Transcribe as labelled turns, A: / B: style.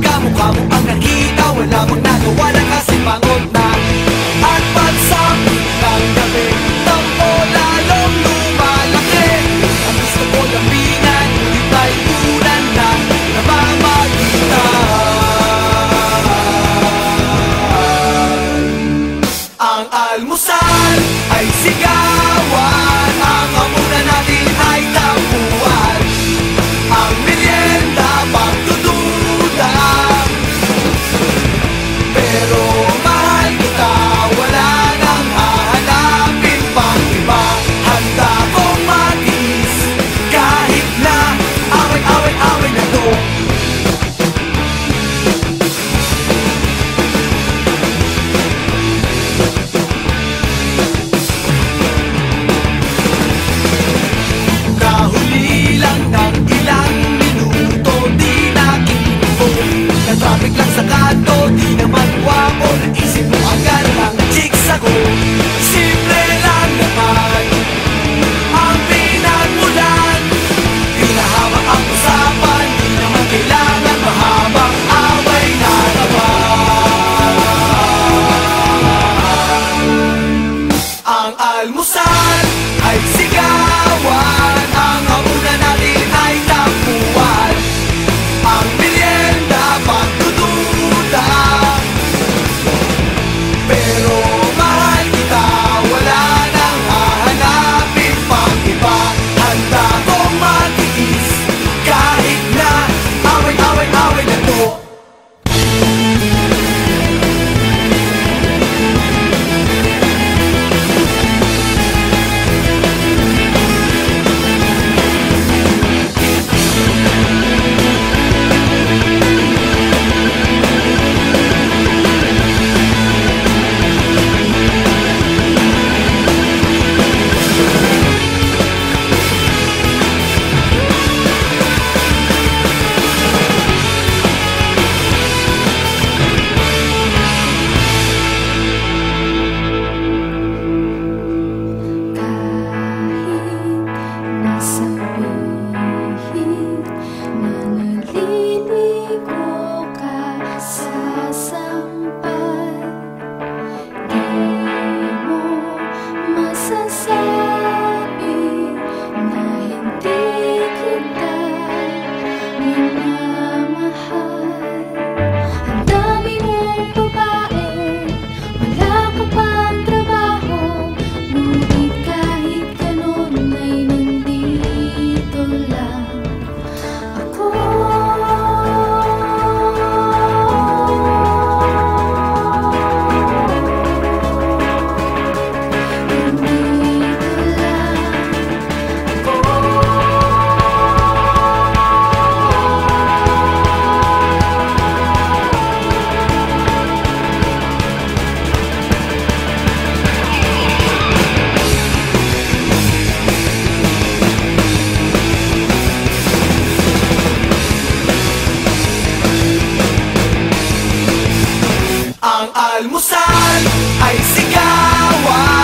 A: Kamukha mo ang nakita Wala mong nagawa na kasi pangod na At pansak ng gabi Tampo lalong lumalaki Ang gusto ko labinan Ngunit ay unan na Namamagitan Ang almusal ang almusal ay sigawan.